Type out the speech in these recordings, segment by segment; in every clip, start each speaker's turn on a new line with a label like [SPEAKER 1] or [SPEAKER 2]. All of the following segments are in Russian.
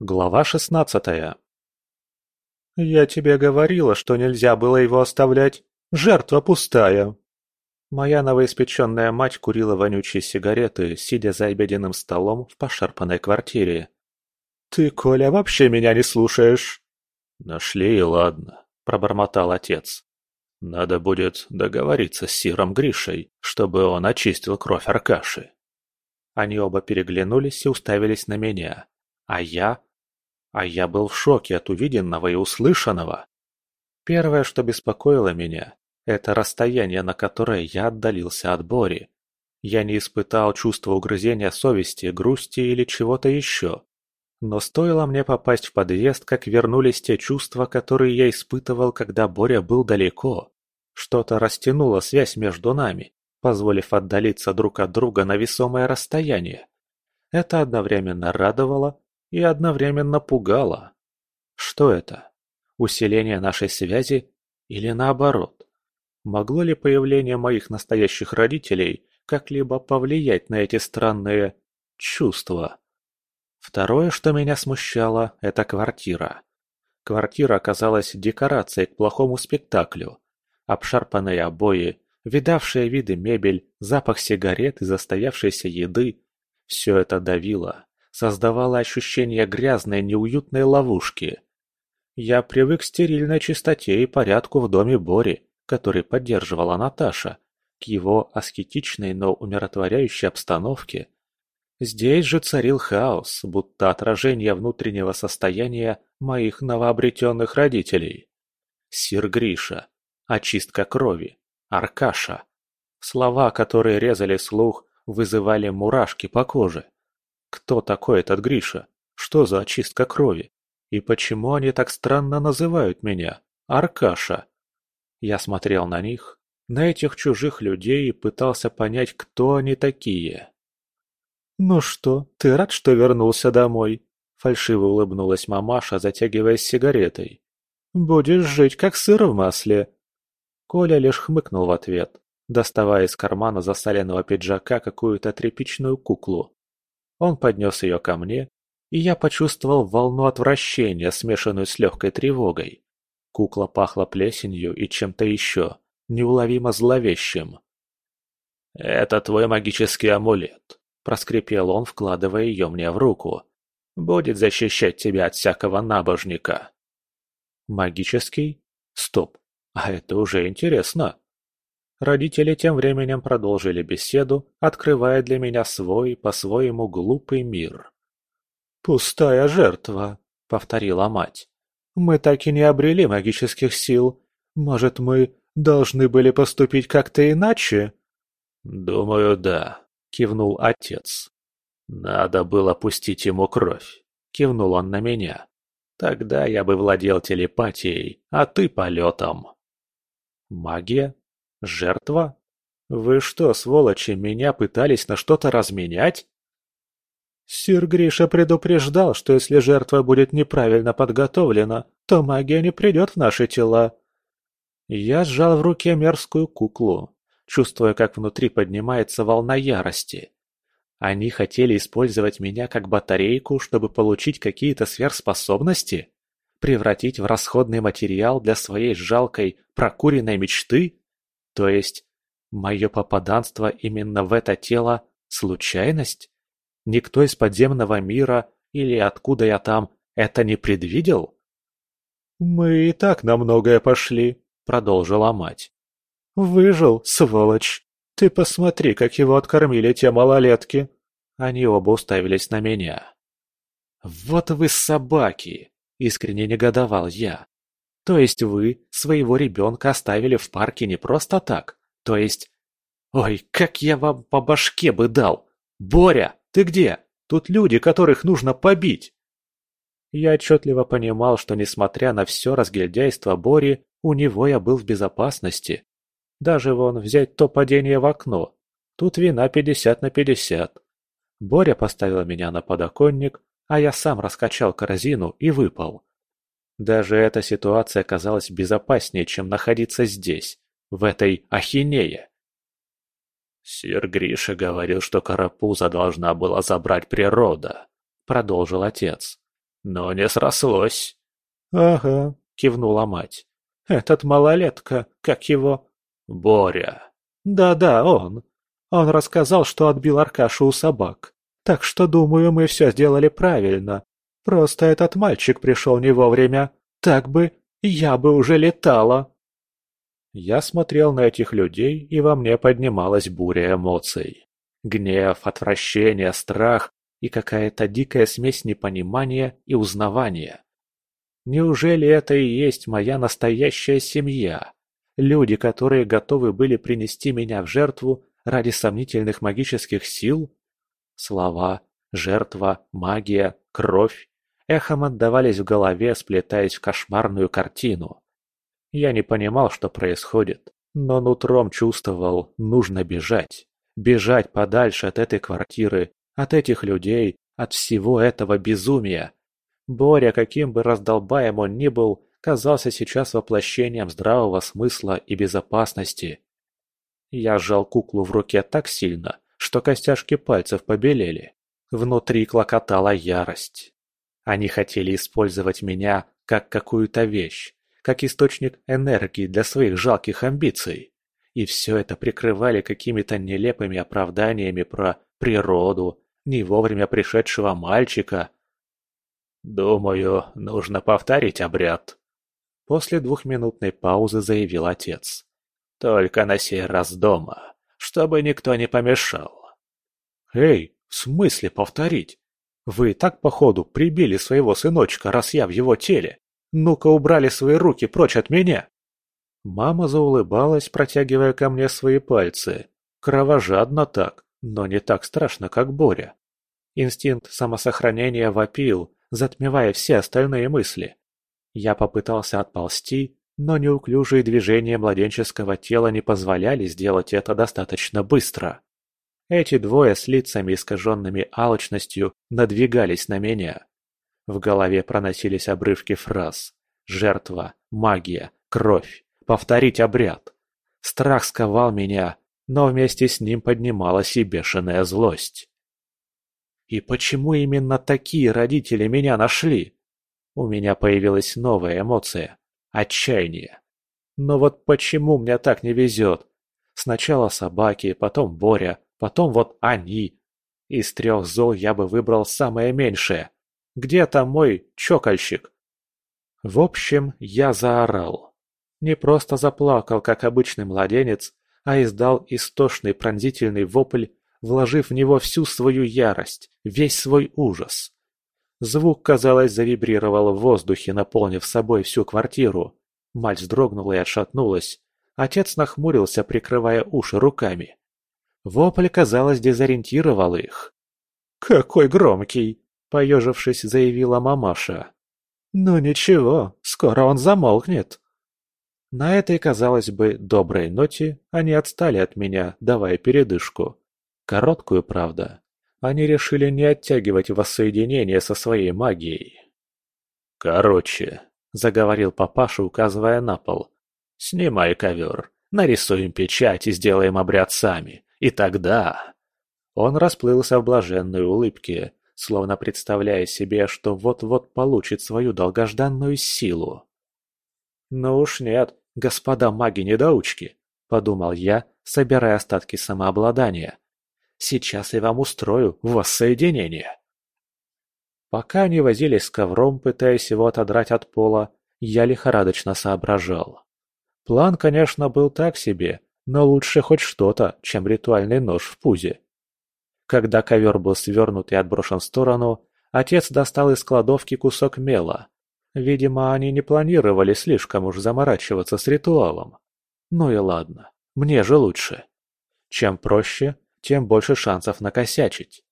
[SPEAKER 1] Глава шестнадцатая. «Я тебе говорила, что нельзя было его оставлять. Жертва пустая!» Моя новоиспеченная мать курила вонючие сигареты, сидя за обеденным столом в пошарпанной квартире. «Ты, Коля, вообще меня не слушаешь!»
[SPEAKER 2] «Нашли и ладно», — пробормотал отец. «Надо будет договориться с Сиром Гришей, чтобы он очистил кровь Аркаши».
[SPEAKER 1] Они оба переглянулись и уставились на меня. А я а я был в шоке от увиденного и услышанного. Первое, что беспокоило меня, это расстояние, на которое я отдалился от Бори. Я не испытал чувства угрызения совести, грусти или чего-то еще. Но стоило мне попасть в подъезд, как вернулись те чувства, которые я испытывал, когда Боря был далеко. Что-то растянуло связь между нами, позволив отдалиться друг от друга на весомое расстояние. Это одновременно радовало и одновременно пугало. Что это? Усиление нашей связи или наоборот? Могло ли появление моих настоящих родителей как-либо повлиять на эти странные чувства? Второе, что меня смущало, это квартира. Квартира оказалась декорацией к плохому спектаклю. Обшарпанные обои, видавшие виды мебель, запах сигарет и застоявшейся еды – все это давило создавало ощущение грязной неуютной ловушки. Я привык к стерильной чистоте и порядку в доме Бори, который поддерживала Наташа, к его аскетичной, но умиротворяющей обстановке. Здесь же царил хаос, будто отражение внутреннего состояния моих новообретенных родителей. Сир Гриша, очистка крови, Аркаша. Слова, которые резали слух, вызывали мурашки по коже. Кто такой этот Гриша? Что за очистка крови? И почему они так странно называют меня? Аркаша. Я смотрел на них, на этих чужих людей и пытался понять, кто они такие. «Ну что, ты рад, что вернулся домой?» Фальшиво улыбнулась мамаша, затягиваясь сигаретой. «Будешь жить, как сыр в масле». Коля лишь хмыкнул в ответ, доставая из кармана засаленного пиджака какую-то тряпичную куклу. Он поднес ее ко мне, и я почувствовал волну отвращения, смешанную с легкой тревогой. Кукла пахла плесенью и чем-то еще, неуловимо зловещим.
[SPEAKER 2] «Это твой магический амулет», — проскрипел он, вкладывая ее мне в руку. «Будет защищать тебя от всякого набожника».
[SPEAKER 1] «Магический? Стоп, а это уже интересно». Родители тем временем продолжили беседу, открывая для меня свой, по-своему глупый мир. «Пустая жертва», — повторила мать. «Мы так и не обрели магических сил. Может, мы должны были поступить как-то иначе?»
[SPEAKER 2] «Думаю, да», — кивнул отец. «Надо было пустить ему кровь», — кивнул он на меня. «Тогда я бы владел телепатией, а ты полетом».
[SPEAKER 1] «Магия?» Жертва? Вы что, сволочи, меня пытались на что-то разменять? Сир Гриша предупреждал, что если жертва будет неправильно подготовлена, то магия не придет в наши тела. Я сжал в руке мерзкую куклу, чувствуя, как внутри поднимается волна ярости. Они хотели использовать меня как батарейку, чтобы получить какие-то сверхспособности? Превратить в расходный материал для своей жалкой, прокуренной мечты? То есть, мое попаданство именно в это тело – случайность? Никто из подземного мира или откуда я там это не предвидел? «Мы и так на многое пошли», – продолжила мать. «Выжил, сволочь! Ты посмотри, как его откормили те малолетки!» Они оба уставились на меня. «Вот вы собаки!» – искренне негодовал я. То есть вы своего ребенка оставили в парке не просто так? То есть... Ой, как я вам по башке бы дал! Боря, ты где? Тут люди, которых нужно побить!» Я отчетливо понимал, что несмотря на все разгильдяйство Бори, у него я был в безопасности. Даже вон взять то падение в окно. Тут вина пятьдесят на пятьдесят. Боря поставил меня на подоконник, а я сам раскачал корзину и выпал. Даже эта ситуация казалась безопаснее, чем находиться здесь, в этой ахинее.
[SPEAKER 2] «Сир Гриша говорил, что Карапуза должна была забрать природа», — продолжил отец. но не срослось».
[SPEAKER 1] «Ага», — кивнула мать. «Этот малолетка, как его?»
[SPEAKER 2] «Боря».
[SPEAKER 1] «Да-да, он. Он рассказал, что отбил Аркашу у собак. Так что, думаю, мы все сделали правильно. Просто этот мальчик пришел не вовремя. Так бы я бы уже летала». Я смотрел на этих людей, и во мне поднималась буря эмоций. Гнев, отвращение, страх и какая-то дикая смесь непонимания и узнавания. Неужели это и есть моя настоящая семья? Люди, которые готовы были принести меня в жертву ради сомнительных магических сил? Слова, жертва, магия, кровь эхом отдавались в голове, сплетаясь в кошмарную картину. Я не понимал, что происходит, но нутром чувствовал, нужно бежать. Бежать подальше от этой квартиры, от этих людей, от всего этого безумия. Боря, каким бы раздолбаем он ни был, казался сейчас воплощением здравого смысла и безопасности. Я сжал куклу в руке так сильно, что костяшки пальцев побелели. Внутри клокотала ярость. Они хотели использовать меня как какую-то вещь, как источник энергии для своих жалких амбиций. И все это прикрывали какими-то нелепыми оправданиями про природу, не вовремя пришедшего мальчика. «Думаю, нужно повторить обряд», — после двухминутной паузы заявил отец. «Только на сей раз дома, чтобы никто не помешал». «Эй, в смысле повторить? Вы так, походу, прибили своего сыночка, раз я в его теле. Ну-ка убрали свои руки прочь от меня!» Мама заулыбалась, протягивая ко мне свои пальцы. Кровожадно так, но не так страшно, как Боря. Инстинкт самосохранения вопил, затмевая все остальные мысли. Я попытался отползти, но неуклюжие движения младенческого тела не позволяли сделать это достаточно быстро. Эти двое с лицами, искаженными алчностью, надвигались на меня. В голове проносились обрывки фраз «жертва», «магия», «кровь» повторить обряд. Страх сковал меня, но вместе с ним поднималась и бешеная злость. И почему именно такие родители меня нашли? У меня появилась новая эмоция – отчаяние. Но вот почему мне так не везет? Сначала собаки, потом Боря, потом вот они. Из трех зол я бы выбрал самое меньшее. Где там мой чокольщик? В общем, я заорал. Не просто заплакал, как обычный младенец, а издал истошный пронзительный вопль, вложив в него всю свою ярость, весь свой ужас. Звук, казалось, завибрировал в воздухе, наполнив собой всю квартиру. Мать вздрогнула и отшатнулась. Отец нахмурился, прикрывая уши руками. Вопль, казалось, дезориентировал их. «Какой громкий!» – поежившись, заявила мамаша. «Ну ничего, скоро он замолкнет». На этой, казалось бы, доброй ноте они отстали от меня, давая передышку. Короткую, правда. Они решили не оттягивать воссоединение со своей магией. «Короче», — заговорил папаша, указывая на пол, — «снимай ковер, нарисуем печать и сделаем обряд сами, и тогда...» Он расплылся в блаженной улыбке, словно представляя себе, что вот-вот получит свою долгожданную силу. «Ну уж нет, господа маги-недоучки», — подумал я, собирая остатки самообладания. «Сейчас я вам устрою воссоединение». Пока они возились с ковром, пытаясь его отодрать от пола, я лихорадочно соображал. План, конечно, был так себе, но лучше хоть что-то, чем ритуальный нож в пузе. Когда ковер был свернут и отброшен в сторону, отец достал из кладовки кусок мела, Видимо, они не планировали слишком уж заморачиваться с ритуалом. Ну и ладно, мне же лучше. Чем проще, тем больше шансов накосячить.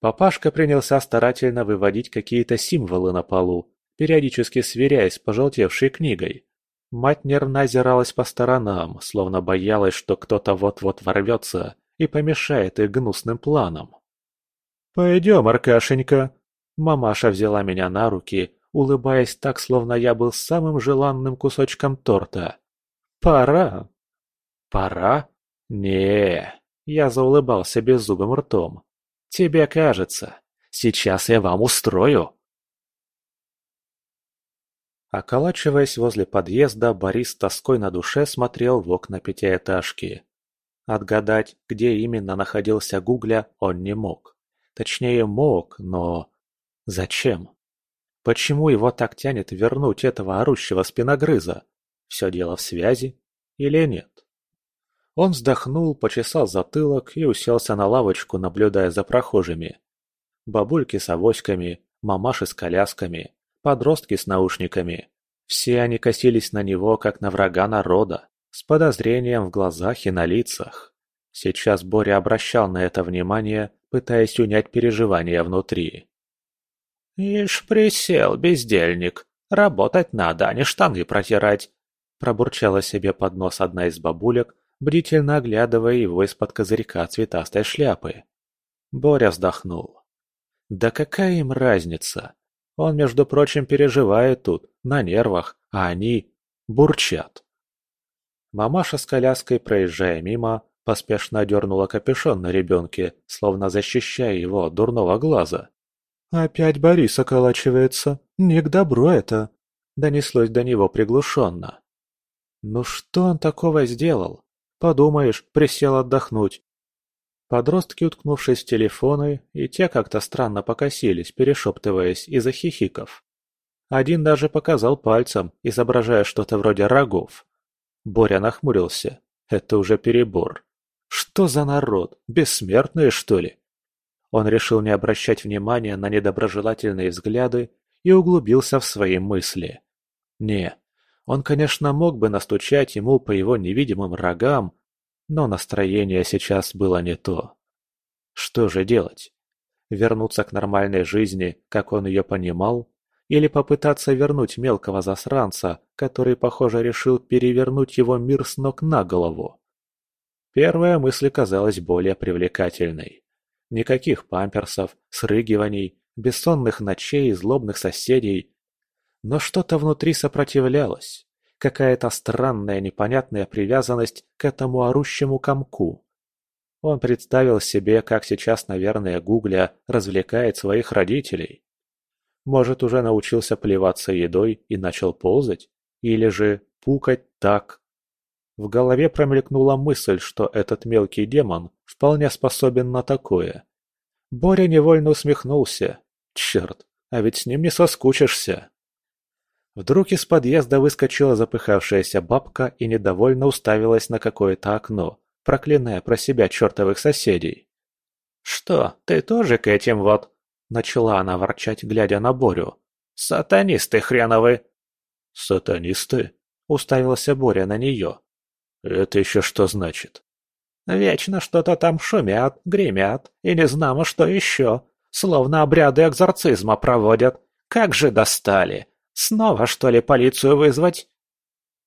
[SPEAKER 1] Папашка принялся старательно выводить какие-то символы на полу, периодически сверяясь с пожелтевшей книгой. Мать нервно озиралась по сторонам, словно боялась, что кто-то вот-вот ворвется и помешает их гнусным планам. «Пойдем, Аркашенька!» Мамаша взяла меня на руки улыбаясь так, словно я был самым желанным кусочком торта. «Пора!» «Пора? не Я заулыбался беззубым ртом. «Тебе кажется. Сейчас я вам устрою!» Околачиваясь возле подъезда, Борис с тоской на душе смотрел в окна пятиэтажки. Отгадать, где именно находился Гугля, он не мог. Точнее, мог, но... Зачем? Почему его так тянет вернуть этого орущего спиногрыза? Все дело в связи или нет? Он вздохнул, почесал затылок и уселся на лавочку, наблюдая за прохожими. Бабульки с авоськами, мамаши с колясками, подростки с наушниками. Все они косились на него, как на врага народа, с подозрением в глазах и на лицах. Сейчас Боря обращал на это внимание, пытаясь унять переживания внутри. «Ишь, присел, бездельник. Работать надо, а не штаны протирать!» Пробурчала себе под нос одна из бабулек, бдительно оглядывая его из-под козырька цветастой шляпы. Боря вздохнул. «Да какая им разница? Он, между прочим, переживает тут, на нервах, а они бурчат. Мамаша с коляской, проезжая мимо, поспешно одернула капюшон на ребенке, словно защищая его от дурного глаза. «Опять Борис околачивается. Не к добру это!» Донеслось до него приглушенно. «Ну что он такого сделал? Подумаешь, присел отдохнуть. Подростки, уткнувшись в телефоны, и те как-то странно покосились, перешептываясь из-за хихиков. Один даже показал пальцем, изображая что-то вроде рогов. Боря нахмурился. Это уже перебор. Что за народ? Бессмертные, что ли? Он решил не обращать внимания на недоброжелательные взгляды и углубился в свои мысли. Не, он, конечно, мог бы настучать ему по его невидимым рогам, но настроение сейчас было не то. Что же делать? Вернуться к нормальной жизни, как он ее понимал? Или попытаться вернуть мелкого засранца, который, похоже, решил перевернуть его мир с ног на голову? Первая мысль казалась более привлекательной. Никаких памперсов, срыгиваний, бессонных ночей и злобных соседей. Но что-то внутри сопротивлялось какая-то странная непонятная привязанность к этому орущему комку. Он представил себе, как сейчас, наверное, Гугля развлекает своих родителей. Может, уже научился плеваться едой и начал ползать? Или же пукать так? В голове промелькнула мысль, что этот мелкий демон вполне способен на такое. Боря невольно усмехнулся. Черт, а ведь с ним не соскучишься. Вдруг из подъезда выскочила запыхавшаяся бабка и недовольно уставилась на какое-то окно, проклиная про себя чертовых соседей. «Что, ты тоже к этим вот?» – начала она ворчать, глядя на Борю. «Сатанисты хреновы!»
[SPEAKER 2] «Сатанисты?»
[SPEAKER 1] – уставился Боря на нее.
[SPEAKER 2] «Это еще что значит?»
[SPEAKER 1] «Вечно что-то там шумят, гремят, и не знамо что еще. Словно обряды экзорцизма проводят. Как же достали! Снова, что ли, полицию вызвать?»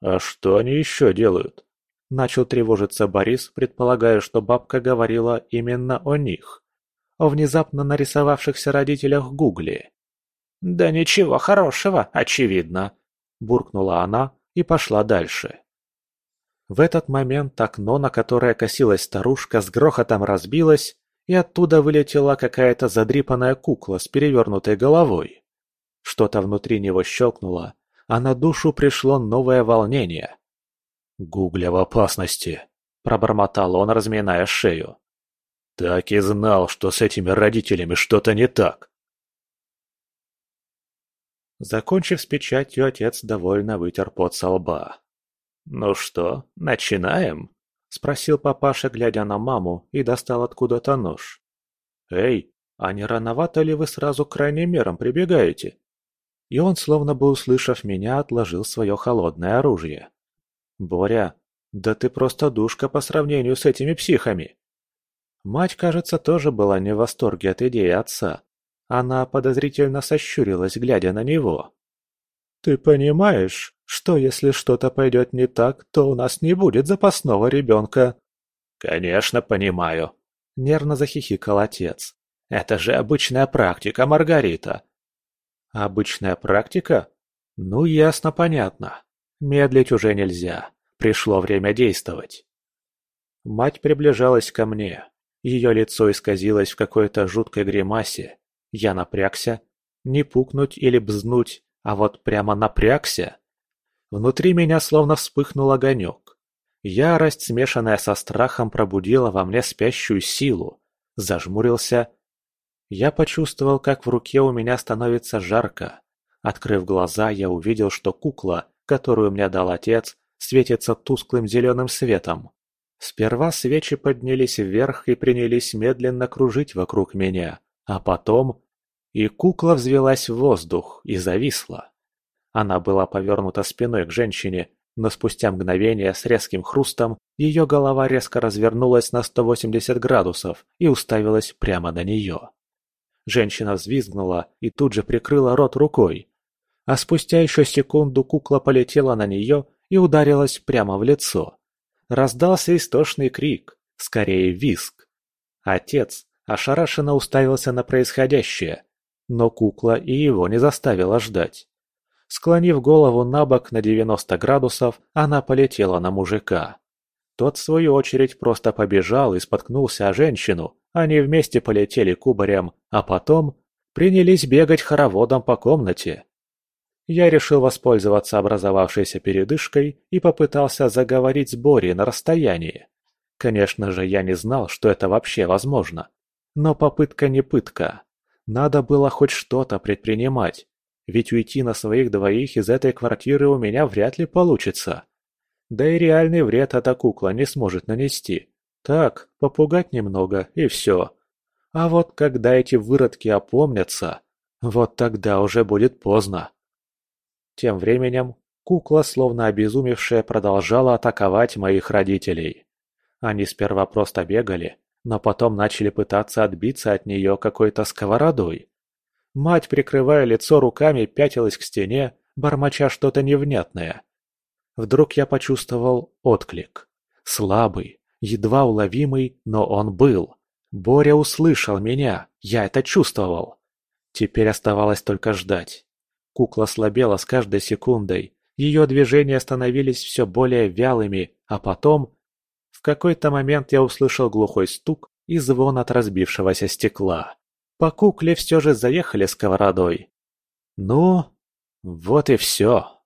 [SPEAKER 2] «А что они еще делают?»
[SPEAKER 1] Начал тревожиться Борис, предполагая, что бабка говорила именно о них. О внезапно нарисовавшихся родителях Гугли. «Да ничего хорошего, очевидно», – буркнула она и пошла дальше. В этот момент окно, на которое косилась старушка, с грохотом разбилось, и оттуда вылетела какая-то задрипанная кукла с перевернутой головой. Что-то внутри него щелкнуло, а на душу пришло новое волнение.
[SPEAKER 2] «Гугля в опасности», – пробормотал он, разминая шею. «Так и знал, что с этими родителями что-то не так».
[SPEAKER 1] Закончив с печатью, отец довольно вытер пот со лба. «Ну что, начинаем?» – спросил папаша, глядя на маму, и достал откуда-то нож. «Эй, а не рановато ли вы сразу к крайним мерам прибегаете?» И он, словно бы услышав меня, отложил свое холодное оружие. «Боря, да ты просто душка по сравнению с этими психами!» Мать, кажется, тоже была не в восторге от идеи отца. Она подозрительно сощурилась, глядя на него. «Ты понимаешь, что если что-то пойдет не так, то у нас не будет запасного ребенка?»
[SPEAKER 2] «Конечно, понимаю», —
[SPEAKER 1] нервно захихикал отец. «Это же обычная практика, Маргарита. Обычная практика? Ну, ясно-понятно. Медлить уже нельзя. Пришло время действовать. Мать приближалась ко мне. Ее лицо исказилось в какой-то жуткой гримасе. Я напрягся. Не пукнуть или бзнуть, а вот прямо напрягся. Внутри меня словно вспыхнул огонек. Ярость, смешанная со страхом, пробудила во мне спящую силу. Зажмурился. Я почувствовал, как в руке у меня становится жарко. Открыв глаза, я увидел, что кукла, которую мне дал отец, светится тусклым зеленым светом. Сперва свечи поднялись вверх и принялись медленно кружить вокруг меня, а потом... И кукла взвелась в воздух и зависла. Она была повернута спиной к женщине, но спустя мгновение с резким хрустом ее голова резко развернулась на 180 градусов и уставилась прямо на нее. Женщина взвизгнула и тут же прикрыла рот рукой. А спустя еще секунду кукла полетела на нее и ударилась прямо в лицо. Раздался истошный крик, скорее виск. Отец ошарашенно уставился на происходящее, но кукла и его не заставила ждать. Склонив голову на бок на 90 градусов, она полетела на мужика. Тот, в свою очередь, просто побежал и споткнулся о женщину. Они вместе полетели кубарем, а потом принялись бегать хороводом по комнате. Я решил воспользоваться образовавшейся передышкой и попытался заговорить с Бори на расстоянии. Конечно же, я не знал, что это вообще возможно. Но попытка не пытка. Надо было хоть что-то предпринимать. Ведь уйти на своих двоих из этой квартиры у меня вряд ли получится. Да и реальный вред эта кукла не сможет нанести. Так, попугать немного, и все. А вот когда эти выродки опомнятся, вот тогда уже будет поздно. Тем временем кукла, словно обезумевшая, продолжала атаковать моих родителей. Они сперва просто бегали, но потом начали пытаться отбиться от нее какой-то сковородой. Мать, прикрывая лицо руками, пятилась к стене, бормоча что-то невнятное. Вдруг я почувствовал отклик. Слабый, едва уловимый, но он был. Боря услышал меня, я это чувствовал. Теперь оставалось только ждать. Кукла слабела с каждой секундой, ее движения становились все более вялыми, а потом... В какой-то момент я услышал глухой стук и звон от разбившегося стекла. По кукле все же заехали сковородой. Ну, вот и все.